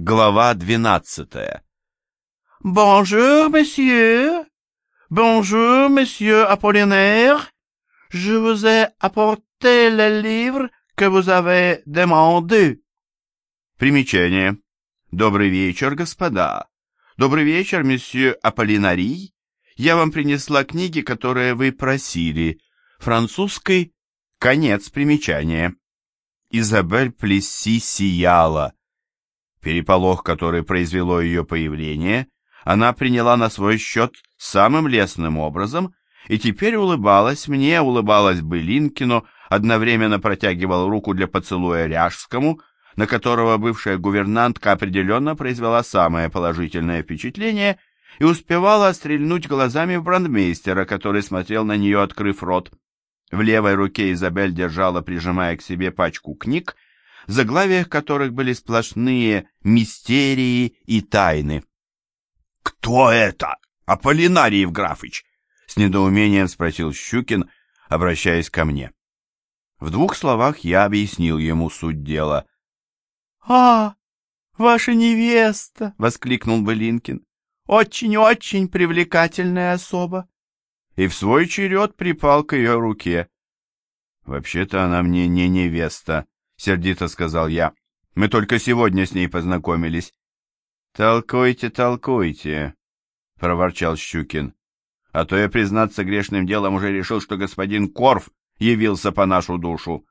Глава двенадцатая. Bonjour, monsieur. Bonjour, monsieur Apollinaire. Je vous ai apporté le livre que vous avez demandé. Примечание. Добрый вечер, господа. Добрый вечер, месье Аполлинарий. Я вам принесла книги, которые вы просили. Французский конец примечания. Изабель Плесси сияла. Переполох, который произвело ее появление, она приняла на свой счет самым лестным образом и теперь улыбалась мне, улыбалась Былинкину, одновременно протягивала руку для поцелуя Ряжскому, на которого бывшая гувернантка определенно произвела самое положительное впечатление и успевала стрельнуть глазами в брандмейстера, который смотрел на нее, открыв рот. В левой руке Изабель держала, прижимая к себе пачку книг, заглавиях которых были сплошные мистерии и тайны. «Кто это? Аполлинариев Графыч?» — с недоумением спросил Щукин, обращаясь ко мне. В двух словах я объяснил ему суть дела. «А, ваша невеста!» — воскликнул Былинкин. «Очень-очень привлекательная особа!» И в свой черед припал к ее руке. «Вообще-то она мне не невеста», сердито сказал я. Мы только сегодня с ней познакомились. Толкуйте, толкуйте, проворчал Щукин. А то я, признаться грешным делом, уже решил, что господин Корф явился по нашу душу.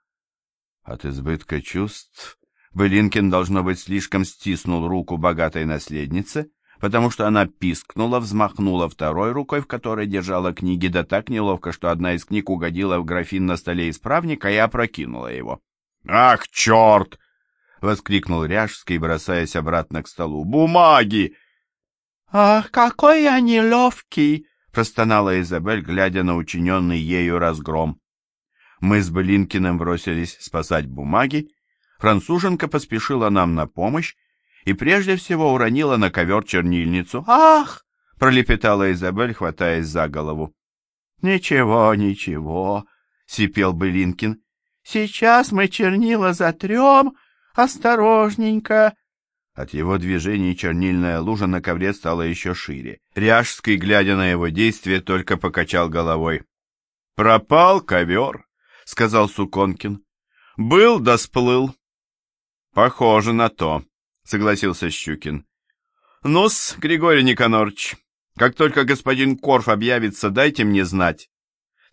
От избытка чувств Былинкин, должно быть, слишком стиснул руку богатой наследницы, потому что она пискнула, взмахнула второй рукой, в которой держала книги, да так неловко, что одна из книг угодила в графин на столе исправника и опрокинула его. «Ах, черт!» — воскликнул Ряжский, бросаясь обратно к столу. «Бумаги!» «Ах, какой я неловкий!» — простонала Изабель, глядя на учиненный ею разгром. Мы с Блинкиным бросились спасать бумаги. Француженка поспешила нам на помощь и прежде всего уронила на ковер чернильницу. «Ах!» — пролепетала Изабель, хватаясь за голову. «Ничего, ничего!» — сипел Былинкин. Сейчас мы чернила затрем, осторожненько. От его движений чернильная лужа на ковре стала еще шире. Ряжский, глядя на его действие, только покачал головой. «Пропал ковер», — сказал Суконкин. «Был да сплыл». «Похоже на то», — согласился Щукин. «Ну-с, Григорий Никонорович, как только господин Корф объявится, дайте мне знать.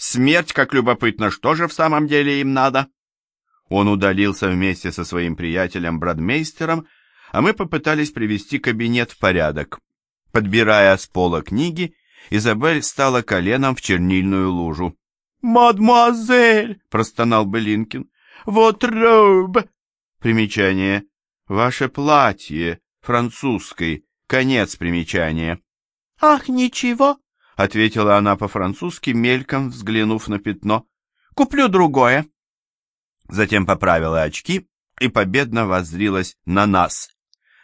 Смерть, как любопытно, что же в самом деле им надо? Он удалился вместе со своим приятелем Брадмейстером, а мы попытались привести кабинет в порядок. Подбирая с пола книги, Изабель стала коленом в чернильную лужу. «Мадемуазель!» — простонал Белинкин. «Вот роб!» Примечание. «Ваше платье, французский, конец примечания». «Ах, ничего!» — ответила она по-французски, мельком взглянув на пятно. «Куплю другое». Затем поправила очки и победно воззрилась на нас.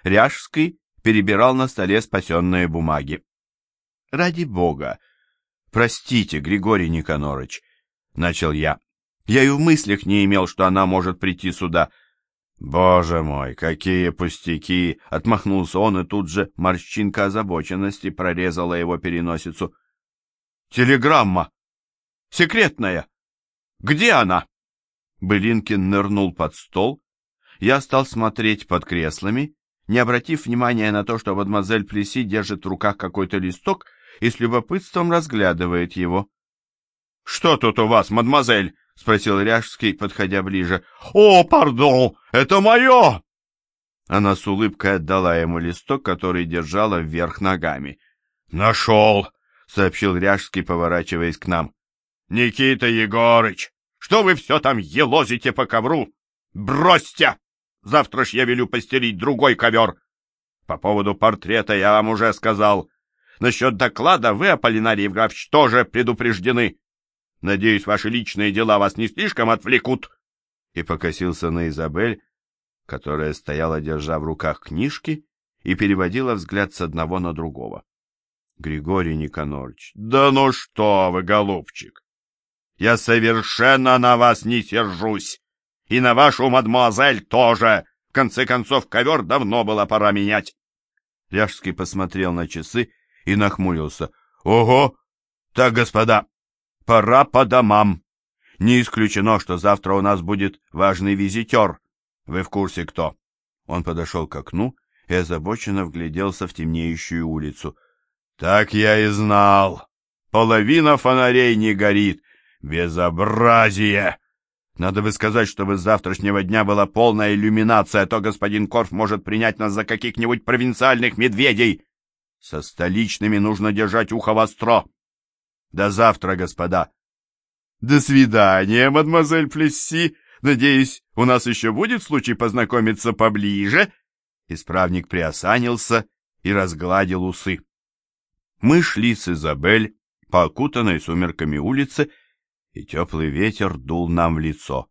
Ряжский перебирал на столе спасенные бумаги. «Ради бога! Простите, Григорий Никонорович!» — начал я. «Я и в мыслях не имел, что она может прийти сюда». «Боже мой, какие пустяки!» — отмахнулся он, и тут же морщинка озабоченности прорезала его переносицу. Телеграмма. Секретная. Где она? Былинкин нырнул под стол. Я стал смотреть под креслами, не обратив внимания на то, что мадемуазель Плеси держит в руках какой-то листок и с любопытством разглядывает его. — Что тут у вас, мадемуазель? — спросил Ряжский, подходя ближе. — О, пардон, это мое! Она с улыбкой отдала ему листок, который держала вверх ногами. — Нашел! сообщил Ряжский, поворачиваясь к нам. «Никита Егорыч, что вы все там елозите по ковру? Бросьте! Завтра ж я велю постелить другой ковер. По поводу портрета я вам уже сказал. Насчет доклада вы, Аполлинарий Евграфович, тоже предупреждены. Надеюсь, ваши личные дела вас не слишком отвлекут». И покосился на Изабель, которая стояла, держа в руках книжки, и переводила взгляд с одного на другого. Григорий Никонорович. Да ну что вы, голубчик! Я совершенно на вас не сержусь. И на вашу мадемуазель тоже. В конце концов, ковер давно было пора менять. Ряжский посмотрел на часы и нахмурился. Ого! Так, господа, пора по домам. Не исключено, что завтра у нас будет важный визитер. Вы в курсе кто? Он подошел к окну и озабоченно вгляделся в темнеющую улицу. Так я и знал. Половина фонарей не горит. Безобразие! Надо бы сказать, чтобы с завтрашнего дня была полная иллюминация, а то господин Корф может принять нас за каких-нибудь провинциальных медведей. Со столичными нужно держать ухо востро. До завтра, господа. До свидания, мадемуазель Плесси. Надеюсь, у нас еще будет случай познакомиться поближе. Исправник приосанился и разгладил усы. Мы шли с Изабель по окутанной сумерками улице, и теплый ветер дул нам в лицо.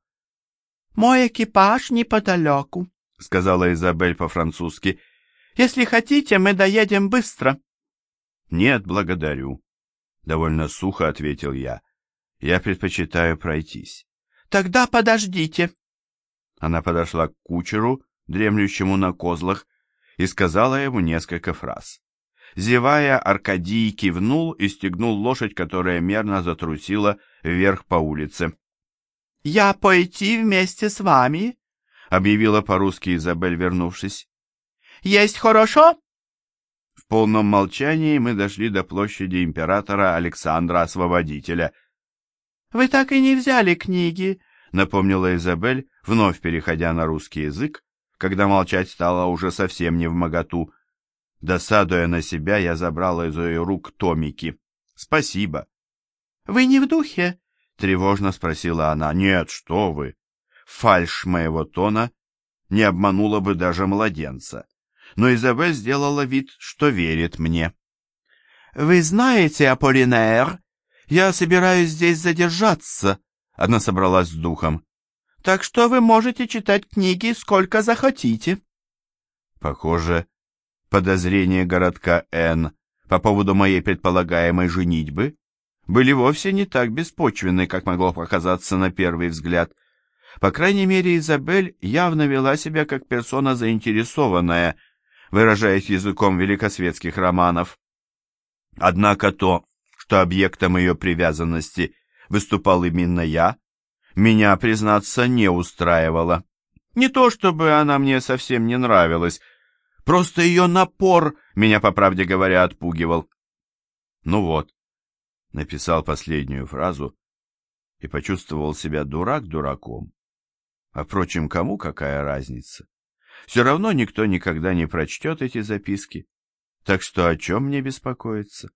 «Мой экипаж неподалеку», — сказала Изабель по-французски. «Если хотите, мы доедем быстро». «Нет, благодарю», — довольно сухо ответил я. «Я предпочитаю пройтись». «Тогда подождите». Она подошла к кучеру, дремлющему на козлах, и сказала ему несколько фраз. Зевая, Аркадий кивнул и стегнул лошадь, которая мерно затрусила вверх по улице. «Я пойти вместе с вами?» — объявила по-русски Изабель, вернувшись. «Есть хорошо?» В полном молчании мы дошли до площади императора Александра Освободителя. «Вы так и не взяли книги», — напомнила Изабель, вновь переходя на русский язык, когда молчать стало уже совсем не в моготу. Досадуя на себя, я забрала из ее рук томики. «Спасибо». «Вы не в духе?» — тревожно спросила она. «Нет, что вы!» Фальшь моего тона не обманула бы даже младенца. Но Изабель сделала вид, что верит мне. «Вы знаете, Аполлинер, я собираюсь здесь задержаться», — она собралась с духом. «Так что вы можете читать книги сколько захотите». Похоже, подозрения городка Н по поводу моей предполагаемой женитьбы были вовсе не так беспочвенны, как могло показаться на первый взгляд. По крайней мере, Изабель явно вела себя как персона заинтересованная, выражаясь языком великосветских романов. Однако то, что объектом ее привязанности выступал именно я, меня, признаться, не устраивало. Не то чтобы она мне совсем не нравилась, Просто ее напор меня, по правде говоря, отпугивал. Ну вот, написал последнюю фразу и почувствовал себя дурак дураком. А впрочем, кому какая разница? Все равно никто никогда не прочтет эти записки. Так что о чем мне беспокоиться?